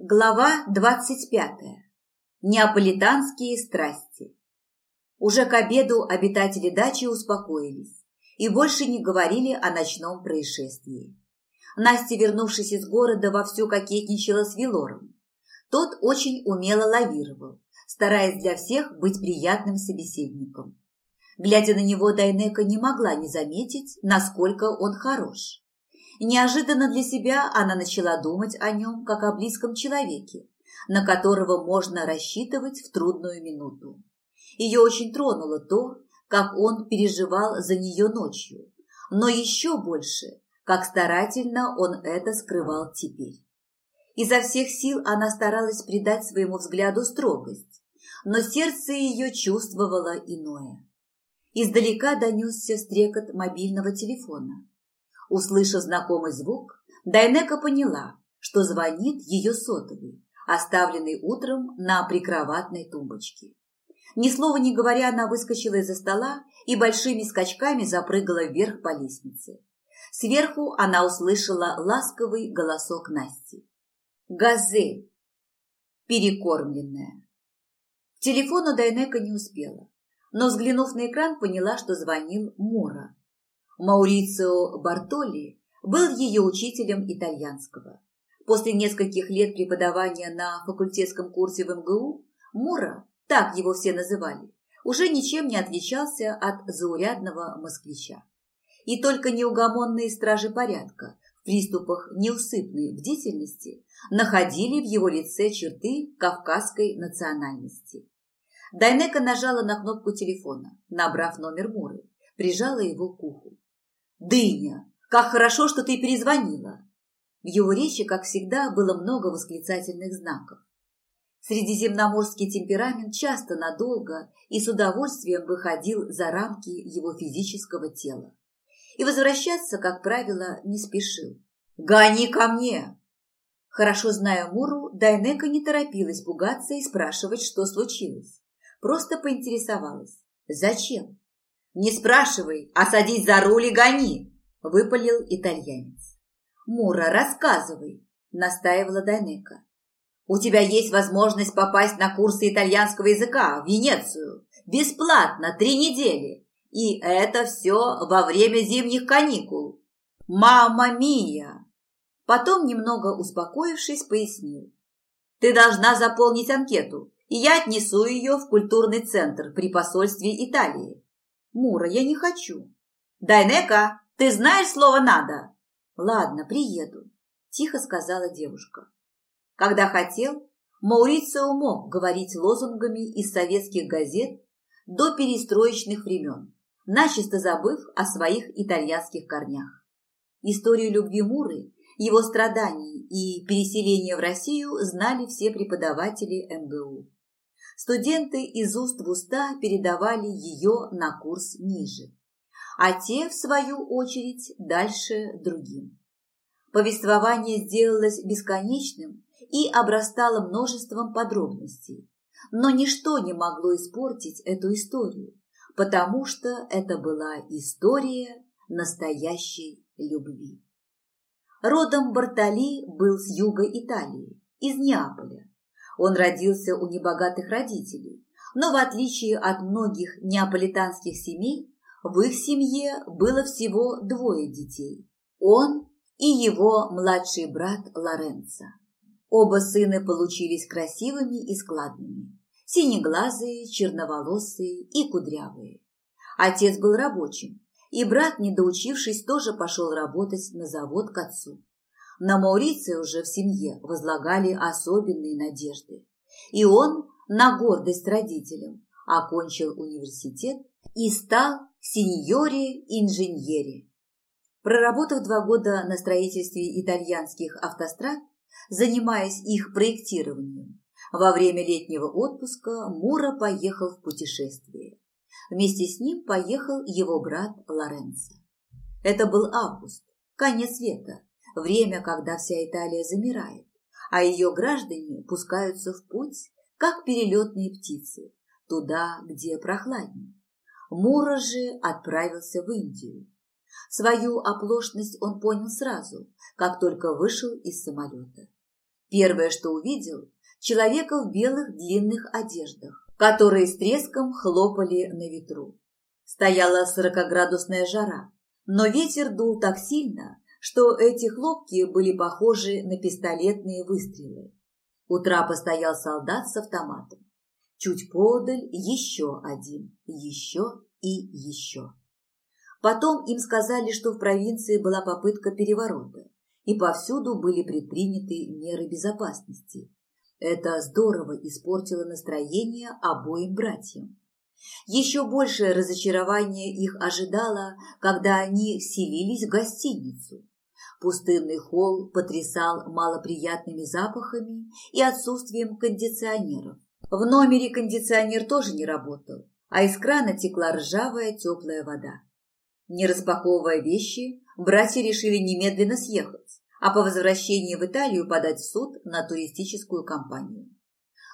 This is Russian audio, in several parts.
Глава двадцать пятая. Неаполитанские страсти. Уже к обеду обитатели дачи успокоились и больше не говорили о ночном происшествии. Настя, вернувшись из города, вовсю кокетничала с Вилором. Тот очень умело лавировал, стараясь для всех быть приятным собеседником. Глядя на него, Дайнека не могла не заметить, насколько он хорош. Неожиданно для себя она начала думать о нем как о близком человеке, на которого можно рассчитывать в трудную минуту. Ее очень тронуло то, как он переживал за нее ночью, но еще больше, как старательно он это скрывал теперь. Изо всех сил она старалась придать своему взгляду строгость, но сердце ее чувствовало иное. Издалека донесся стрекот мобильного телефона. Услышав знакомый звук, Дайнека поняла, что звонит ее сотовый, оставленный утром на прикроватной тумбочке. Ни слова не говоря, она выскочила из-за стола и большими скачками запрыгала вверх по лестнице. Сверху она услышала ласковый голосок Насти. «Газель!» Перекормленная. К телефону Дайнека не успела, но, взглянув на экран, поняла, что звонил Мора. Маурицио Бартоли был ее учителем итальянского. После нескольких лет преподавания на факультетском курсе в МГУ Мора, так его все называли, уже ничем не отличался от заурядного москвича. И только неугомонные стражи порядка в приступах неусыпной бдительности находили в его лице черты кавказской национальности. Дайнека нажала на кнопку телефона, набрав номер Муры, прижала его к уху. «Дыня! Как хорошо, что ты перезвонила!» В его речи, как всегда, было много восклицательных знаков. Средиземноморский темперамент часто надолго и с удовольствием выходил за рамки его физического тела. И возвращаться, как правило, не спешил. «Гони ко мне!» Хорошо зная Муру, Дайнека не торопилась пугаться и спрашивать, что случилось. Просто поинтересовалась. «Зачем?» «Не спрашивай, а садись за руль и гони!» – выпалил итальянец. «Мура, рассказывай!» – настаивала Дайнека. «У тебя есть возможность попасть на курсы итальянского языка в Венецию. Бесплатно, три недели. И это все во время зимних каникул. Мама мия!» Потом, немного успокоившись, пояснил. «Ты должна заполнить анкету, и я отнесу ее в культурный центр при посольстве Италии. Мура, я не хочу. Дайнека, ты знаешь слово «надо»? Ладно, приеду, тихо сказала девушка. Когда хотел, Маурицио мог говорить лозунгами из советских газет до перестроечных времен, начисто забыв о своих итальянских корнях. Историю любви Муры, его страданий и переселения в Россию знали все преподаватели МГУ. Студенты из уст в уста передавали ее на курс ниже, а те, в свою очередь, дальше другим. Повествование сделалось бесконечным и обрастало множеством подробностей, но ничто не могло испортить эту историю, потому что это была история настоящей любви. Родом Бартоли был с юга Италии, из Неаполя. Он родился у небогатых родителей, но в отличие от многих неаполитанских семей, в их семье было всего двое детей – он и его младший брат Лоренцо. Оба сына получились красивыми и складными, синеглазые, черноволосые и кудрявые. Отец был рабочим, и брат, не доучившись, тоже пошел работать на завод к отцу. На Мауриция уже в семье возлагали особенные надежды. И он, на гордость родителям, окончил университет и стал сеньоре-инженере. Проработав два года на строительстве итальянских автострад, занимаясь их проектированием, во время летнего отпуска Мура поехал в путешествие. Вместе с ним поехал его брат Лоренцо. Это был август, конец лета, время, когда вся Италия замирает, а ее граждане пускаются в путь, как перелетные птицы, туда, где прохладнее. Мура же отправился в Индию. Свою оплошность он понял сразу, как только вышел из самолета. Первое, что увидел, человека в белых длинных одеждах, которые с треском хлопали на ветру. Стояла сорокоградусная жара, но ветер дул так сильно, что эти хлопки были похожи на пистолетные выстрелы. У трапа стоял солдат с автоматом. Чуть подаль еще один, еще и еще. Потом им сказали, что в провинции была попытка переворота, и повсюду были предприняты меры безопасности. Это здорово испортило настроение обоим братьям. Еще большее разочарование их ожидало, когда они вселились в гостиницу. Пустынный холл потрясал малоприятными запахами и отсутствием кондиционеров. В номере кондиционер тоже не работал, а из крана текла ржавая теплая вода. Не распаковывая вещи, братья решили немедленно съехать, а по возвращении в Италию подать в суд на туристическую компанию.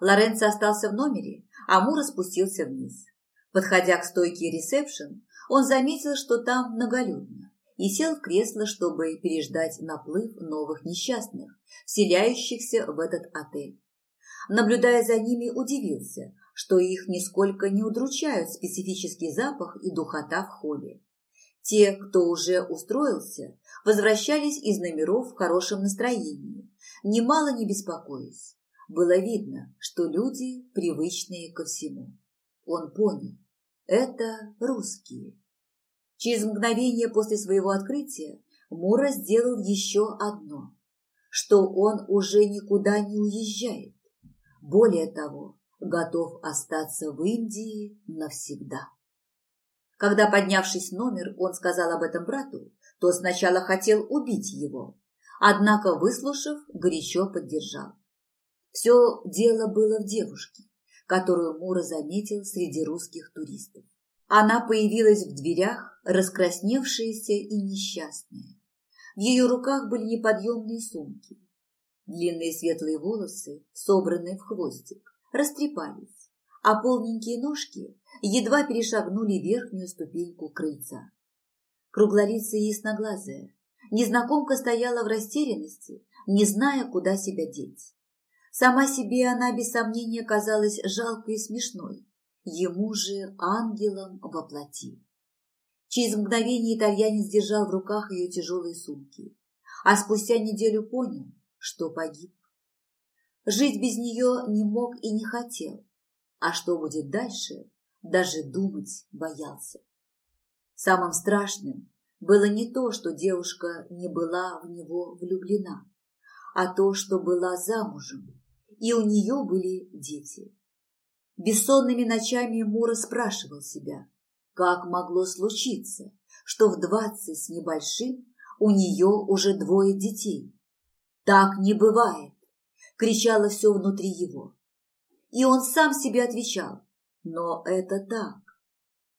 Лоренцо остался в номере, а Мура спустился вниз. Подходя к стойке ресепшн, он заметил, что там многолюдно, и сел в кресло, чтобы переждать наплыв новых несчастных, вселяющихся в этот отель. Наблюдая за ними, удивился, что их нисколько не удручают специфический запах и духота в холле. Те, кто уже устроился, возвращались из номеров в хорошем настроении, немало не беспокоясь. Было видно, что люди привычные ко всему. Он понял, это русские. Через мгновение после своего открытия Мура сделал еще одно, что он уже никуда не уезжает. Более того, готов остаться в Индии навсегда. Когда, поднявшись номер, он сказал об этом брату, то сначала хотел убить его, однако, выслушав, горячо поддержал. Все дело было в девушке которую Мура заметил среди русских туристов. Она появилась в дверях, раскрасневшаяся и несчастная. В ее руках были неподъемные сумки. Длинные светлые волосы, собранные в хвостик, растрепались, а полненькие ножки едва перешагнули верхнюю ступеньку крыльца. Круглолицая и ясноглазая, незнакомка стояла в растерянности, не зная, куда себя деть. Сама себе она без сомнения казалась жалкой и смешной, ему же ангелом во плоти. Через мгновение итальянец держал в руках ее тяжелые сумки, а спустя неделю понял, что погиб. Жить без нее не мог и не хотел, а что будет дальше, даже думать боялся. Самым страшным было не то, что девушка не была в него влюблена, а то, что была замужем и у нее были дети. Бессонными ночами Мура спрашивал себя, как могло случиться, что в двадцать с небольшим у нее уже двое детей. «Так не бывает!» – кричало все внутри его. И он сам себе отвечал, но это так.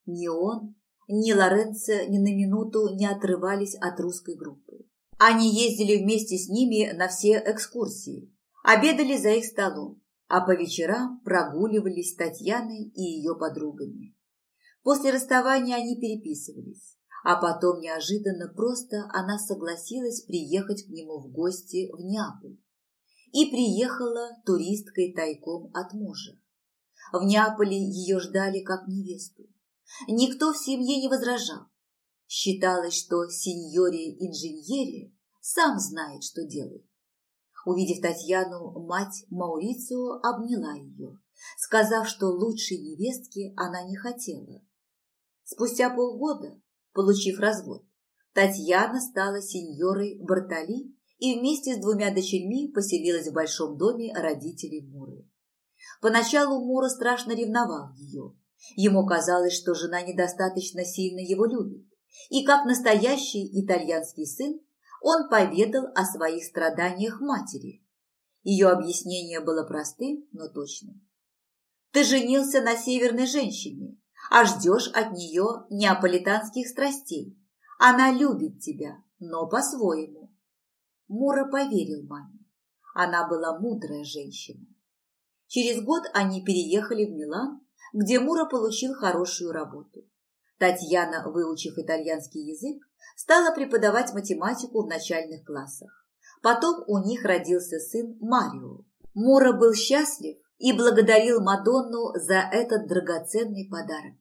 Ни он, ни Лоренцо ни на минуту не отрывались от русской группы. Они ездили вместе с ними на все экскурсии, Обедали за их столом, а по вечерам прогуливались с Татьяной и ее подругами. После расставания они переписывались, а потом неожиданно просто она согласилась приехать к нему в гости в Неаполь. И приехала туристкой тайком от мужа. В Неаполе ее ждали как невесту. Никто в семье не возражал. Считалось, что сеньоре инженере сам знает, что делает. Увидев Татьяну, мать Маурицио обняла ее, сказав, что лучшей невестки она не хотела. Спустя полгода, получив развод, Татьяна стала сеньорой Бартоли и вместе с двумя дочерьми поселилась в большом доме родителей Муры. Поначалу Мура страшно ревновал ее. Ему казалось, что жена недостаточно сильно его любит, и как настоящий итальянский сын он поведал о своих страданиях матери. Ее объяснение было простым, но точным. Ты женился на северной женщине, а ждешь от нее неаполитанских страстей. Она любит тебя, но по-своему. Мура поверил маме. Она была мудрая женщина. Через год они переехали в Милан, где Мура получил хорошую работу. Татьяна, выучив итальянский язык, стала преподавать математику в начальных классах. Потом у них родился сын Марио. Мора был счастлив и благодарил Мадонну за этот драгоценный подарок.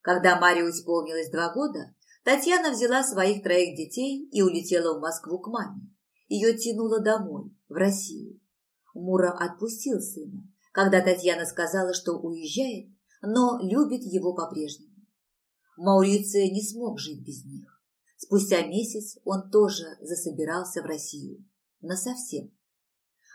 Когда Марио исполнилось два года, Татьяна взяла своих троих детей и улетела в Москву к маме. Ее тянуло домой, в Россию. Мура отпустил сына, когда Татьяна сказала, что уезжает, но любит его по-прежнему. Мауриция не смог жить без них. Спустя месяц он тоже засобирался в Россию. Насовсем.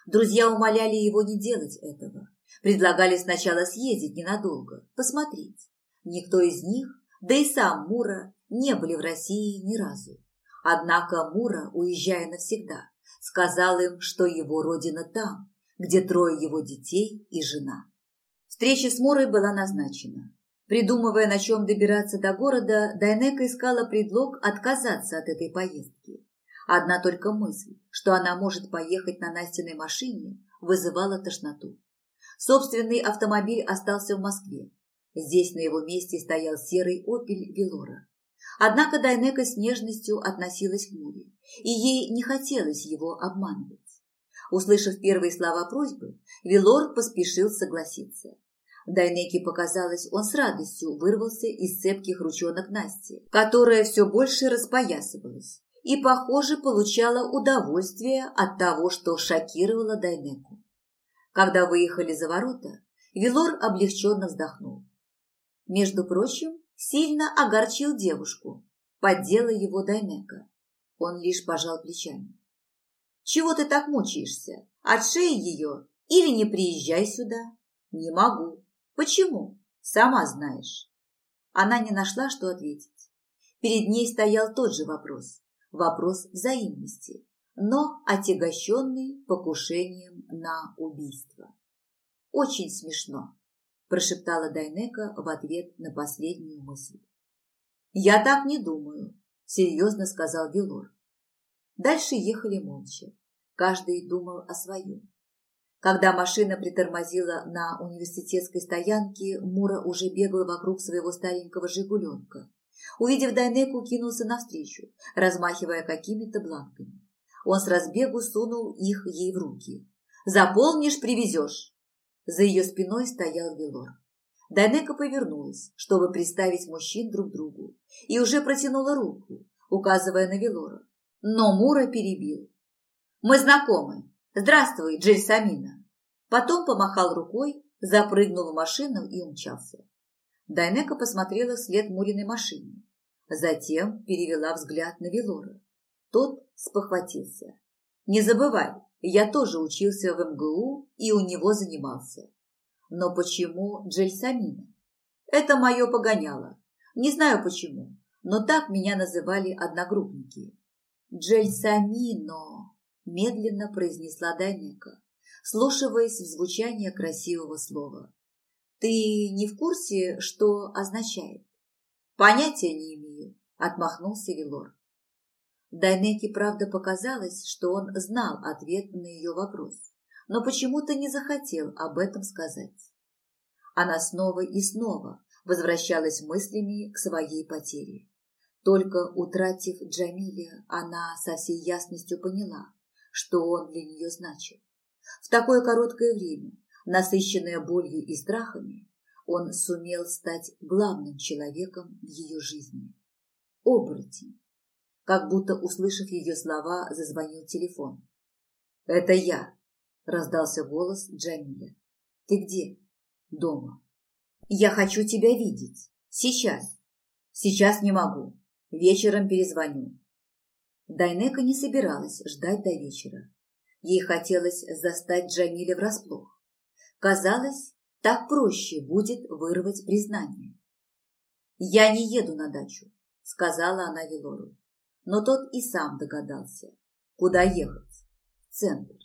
Друзья умоляли его не делать этого. Предлагали сначала съездить ненадолго, посмотреть. Никто из них, да и сам Мура, не были в России ни разу. Однако Мура, уезжая навсегда, сказал им, что его родина там, где трое его детей и жена. Встреча с Мурой была назначена. Придумывая, на чем добираться до города, Дайнека искала предлог отказаться от этой поездки. Одна только мысль, что она может поехать на Настиной машине, вызывала тошноту. Собственный автомобиль остался в Москве. Здесь на его месте стоял серый «Опель» Велора. Однако Дайнека с нежностью относилась к Муре, и ей не хотелось его обманывать. Услышав первые слова просьбы, Велор поспешил согласиться. Дайнеке показалось, он с радостью вырвался из цепких ручонок Насти, которая все больше распоясывалась и, похоже, получала удовольствие от того, что шокировала Дайнеку. Когда выехали за ворота, Вилор облегченно вздохнул. Между прочим, сильно огорчил девушку, поддела его Дайнека. Он лишь пожал плечами. «Чего ты так мучаешься? Отшей ее или не приезжай сюда?» «Не могу. Почему? Сама знаешь. Она не нашла, что ответить. Перед ней стоял тот же вопрос. Вопрос взаимности, но отягощенный покушением на убийство. Очень смешно, прошептала Дайнека в ответ на последнюю мысль. Я так не думаю, серьезно сказал Вилор. Дальше ехали молча. Каждый думал о своем. Когда машина притормозила на университетской стоянке, Мура уже бегал вокруг своего старенького «Жигуленка». Увидев Дайнеку, кинулся навстречу, размахивая какими-то бланками. Он с разбегу сунул их ей в руки. «Заполнишь – привезешь!» За ее спиной стоял Велор. Дайнека повернулась, чтобы приставить мужчин друг другу, и уже протянула руку, указывая на Велора. Но Мура перебил. «Мы знакомы. «Здравствуй, Джельсамина!» Потом помахал рукой, запрыгнул в машину и умчался. Дайнека посмотрела вслед Муриной машине. Затем перевела взгляд на Велора. Тот спохватился. «Не забывай, я тоже учился в МГУ и у него занимался. Но почему Джельсамина? Это мое погоняло. Не знаю почему, но так меня называли одногруппники. Джельсамино медленно произнесла Дайнека, слушаясь в звучание красивого слова. Ты не в курсе, что означает? Понятия не имею, отмахнулся Велор. Дайнеке, правда, показалось, что он знал ответ на ее вопрос, но почему-то не захотел об этом сказать. Она снова и снова возвращалась мыслями к своей потере. Только утратив Джамиля, она со всей ясностью поняла, что он для нее значил. В такое короткое время, насыщенное болью и страхами, он сумел стать главным человеком в ее жизни. Оборотень. Как будто, услышав ее слова, зазвонил телефон. «Это я», – раздался голос Джамиля. «Ты где?» «Дома». «Я хочу тебя видеть. Сейчас». «Сейчас не могу. Вечером перезвоню. Дайнека не собиралась ждать до вечера. Ей хотелось застать Джамиля врасплох. Казалось, так проще будет вырвать признание. «Я не еду на дачу», — сказала она Велору. Но тот и сам догадался, куда ехать. В центр.